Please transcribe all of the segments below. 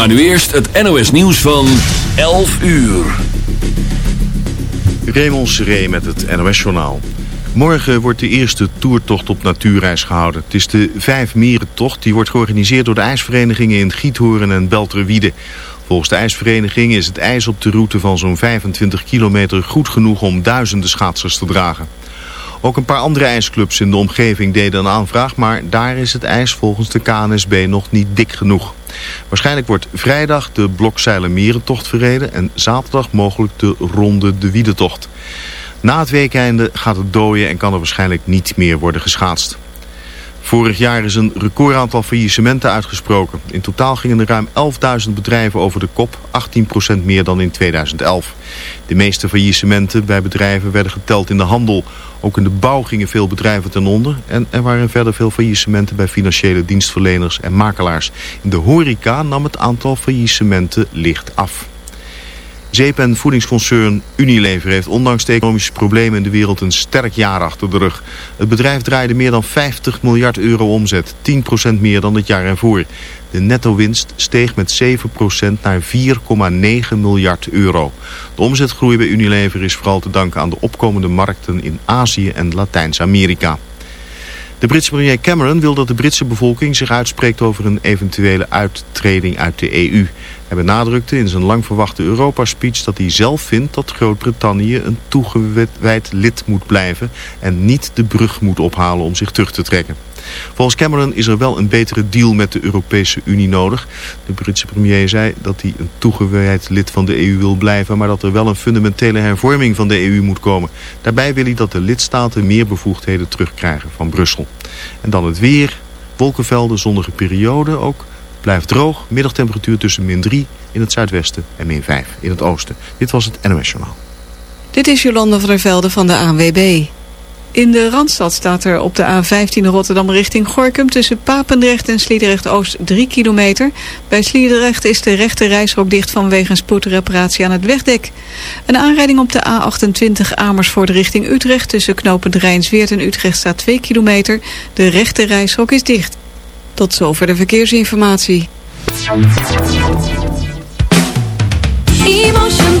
Maar nu eerst het NOS nieuws van 11 uur. Raymond Seré met het NOS-journaal. Morgen wordt de eerste toertocht op natuurreis gehouden. Het is de Vijf Mierentocht. Die wordt georganiseerd door de ijsverenigingen in Giethoorn en Belterwiede. Volgens de ijsvereniging is het ijs op de route van zo'n 25 kilometer goed genoeg om duizenden schaatsers te dragen. Ook een paar andere ijsclubs in de omgeving deden een aanvraag, maar daar is het ijs volgens de KNSB nog niet dik genoeg. Waarschijnlijk wordt vrijdag de Blokzeilen-Mierentocht verreden en zaterdag mogelijk de Ronde de Wiedetocht. Na het weekeinde gaat het dooien en kan er waarschijnlijk niet meer worden geschaatst. Vorig jaar is een recordaantal faillissementen uitgesproken. In totaal gingen er ruim 11.000 bedrijven over de kop, 18% meer dan in 2011. De meeste faillissementen bij bedrijven werden geteld in de handel. Ook in de bouw gingen veel bedrijven ten onder. En er waren verder veel faillissementen bij financiële dienstverleners en makelaars. In de horeca nam het aantal faillissementen licht af. Zeep- en voedingsconcern Unilever heeft ondanks de economische problemen in de wereld een sterk jaar achter de rug. Het bedrijf draaide meer dan 50 miljard euro omzet, 10% meer dan het jaar ervoor. De netto-winst steeg met 7% naar 4,9 miljard euro. De omzetgroei bij Unilever is vooral te danken aan de opkomende markten in Azië en Latijns-Amerika. De Britse premier Cameron wil dat de Britse bevolking zich uitspreekt over een eventuele uittreding uit de EU. Hij benadrukte in zijn lang verwachte Europa-speech dat hij zelf vindt dat Groot-Brittannië een toegewijd lid moet blijven en niet de brug moet ophalen om zich terug te trekken. Volgens Cameron is er wel een betere deal met de Europese Unie nodig. De Britse premier zei dat hij een toegewijd lid van de EU wil blijven... maar dat er wel een fundamentele hervorming van de EU moet komen. Daarbij wil hij dat de lidstaten meer bevoegdheden terugkrijgen van Brussel. En dan het weer, wolkenvelden, zonnige periode ook... Blijft droog, middagtemperatuur tussen min 3 in het zuidwesten en min 5 in het oosten. Dit was het NOS Journaal. Dit is Jolanda van der Velde van de ANWB. In de Randstad staat er op de A15 Rotterdam richting Gorkum... tussen Papendrecht en Sliedrecht-Oost 3 kilometer. Bij Sliedrecht is de rechte reisrook dicht vanwege een spoedreparatie aan het wegdek. Een aanrijding op de A28 Amersfoort richting Utrecht... tussen knopend Rijnsweert en Utrecht staat 2 kilometer. De rechte reisrook is dicht. Tot zover de verkeersinformatie. Emotion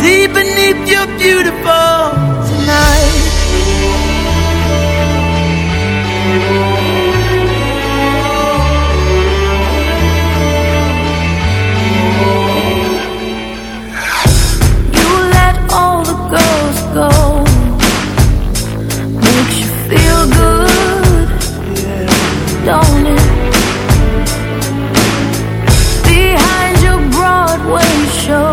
see beneath your beautiful tonight? You let all the girls go. Makes you feel good, don't it? Behind your Broadway show,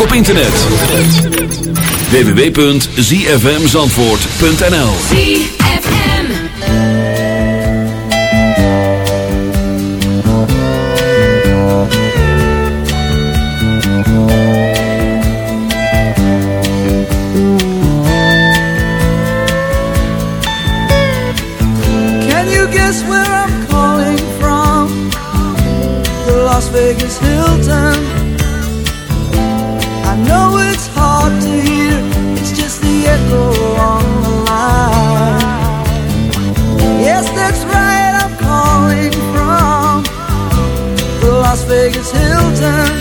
ook op internet. www.zfmzandvoort.nl ZFM. Can you guess where I'm calling from? The Las Vegas Hilton. Know it's hard to hear, it's just the echo on the line. Yes, that's right, I'm calling from the Las Vegas Hilton.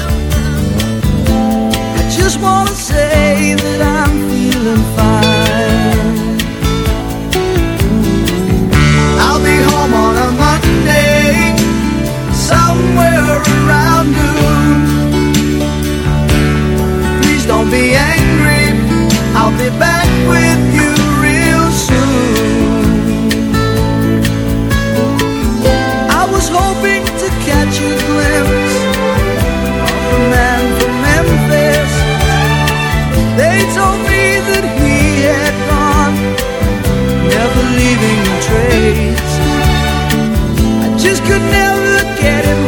I'll be back with you real soon. I was hoping to catch a glimpse of the man from Memphis. They told me that he had gone, never leaving a trace. I just could never get it.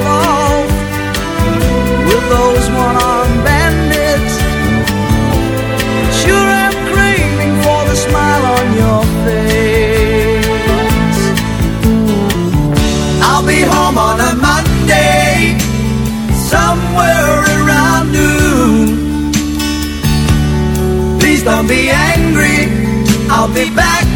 be angry. I'll be back.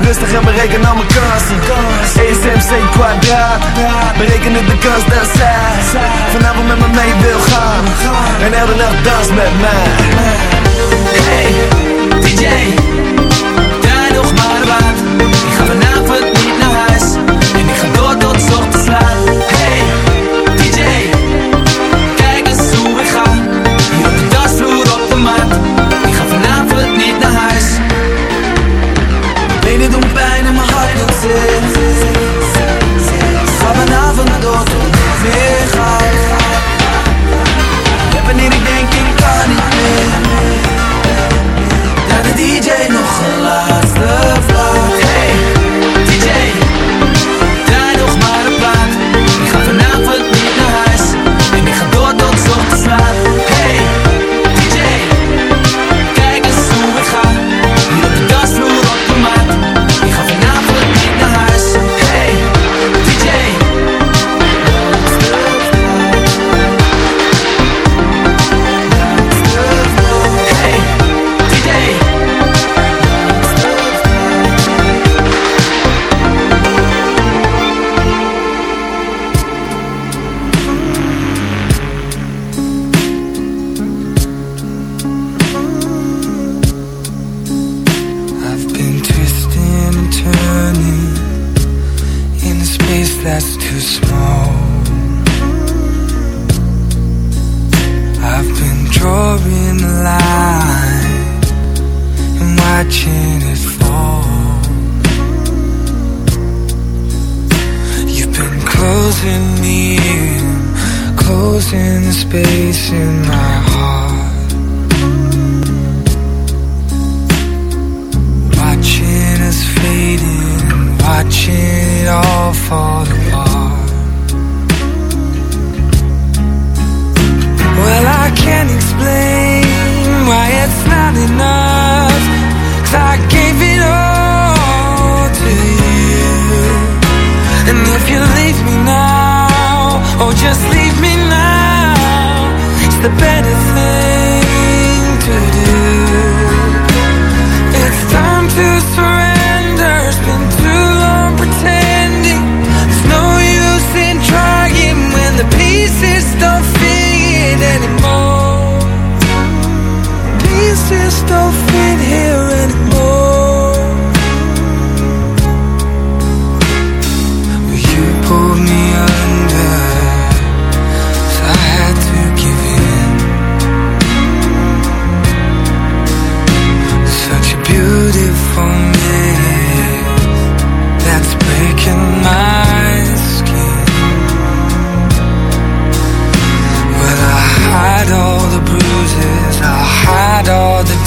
Rustig en bereken al mijn kansen ESMC kwadraat. Bereken ik de kans dat zij Vanavond met me mee wil gaan. En elke nacht dans met mij. Hey, DJ Draai nog maar.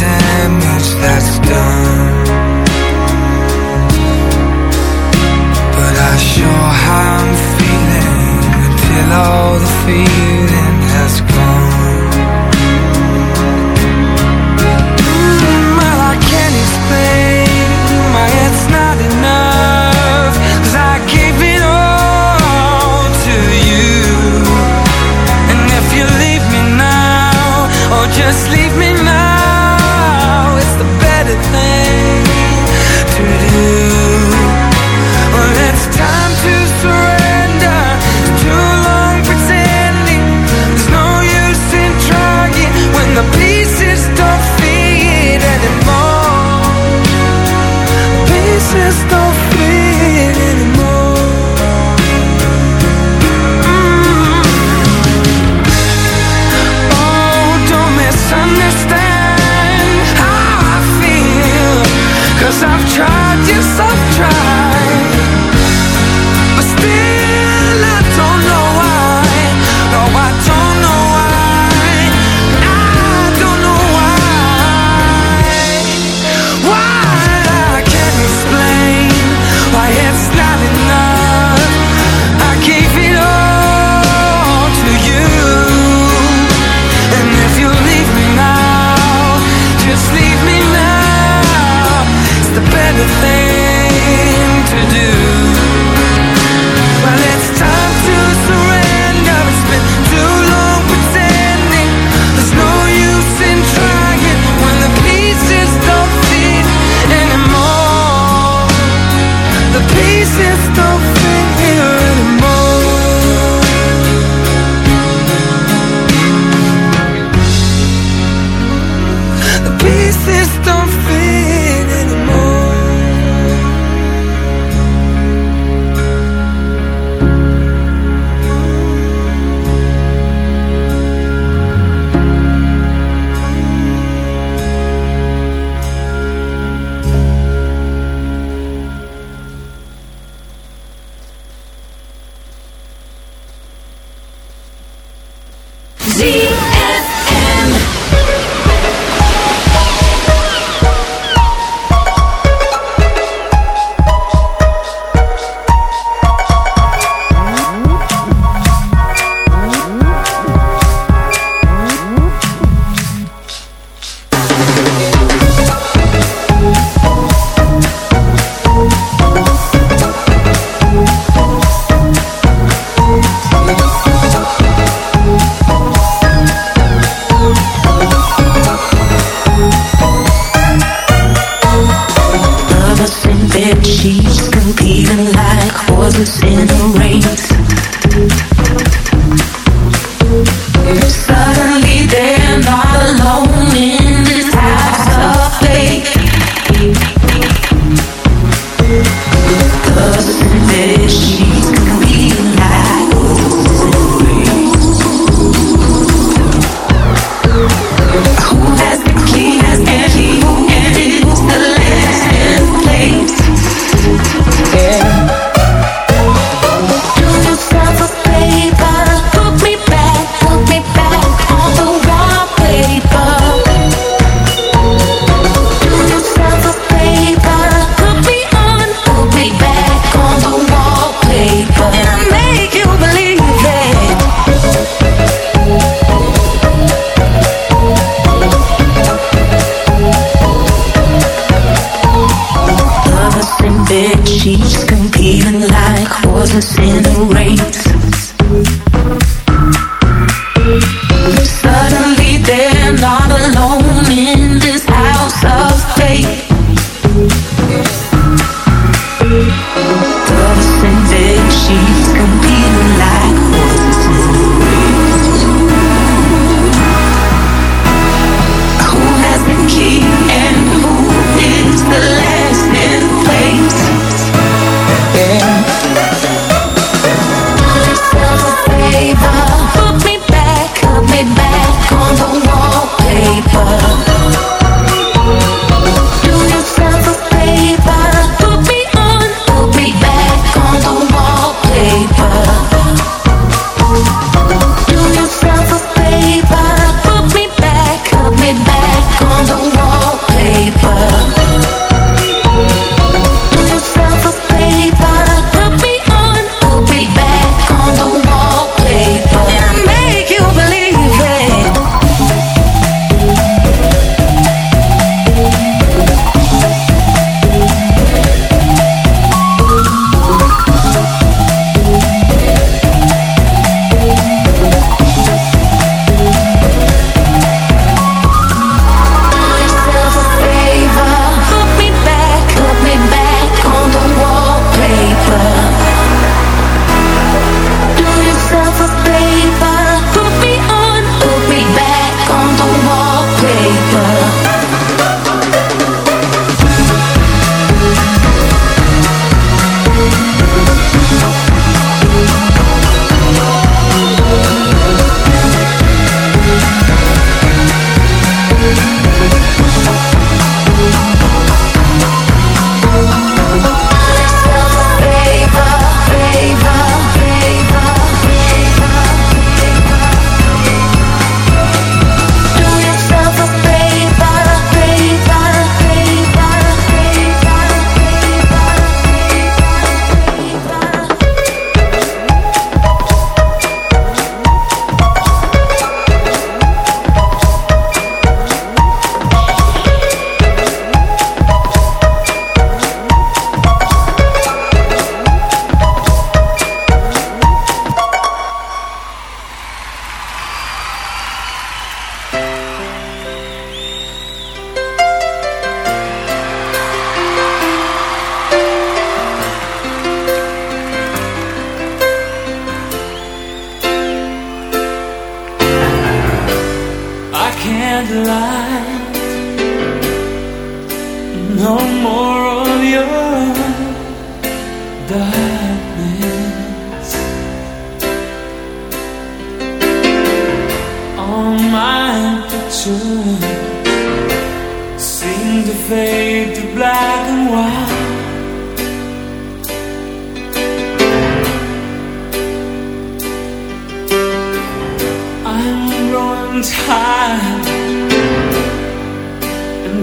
damage that's done. But I show how I'm feeling Until all the feeling has gone.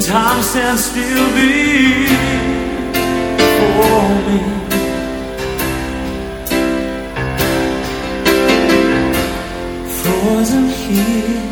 Time stands still before me. Frozen here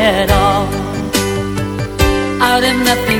at all. Out of nothing.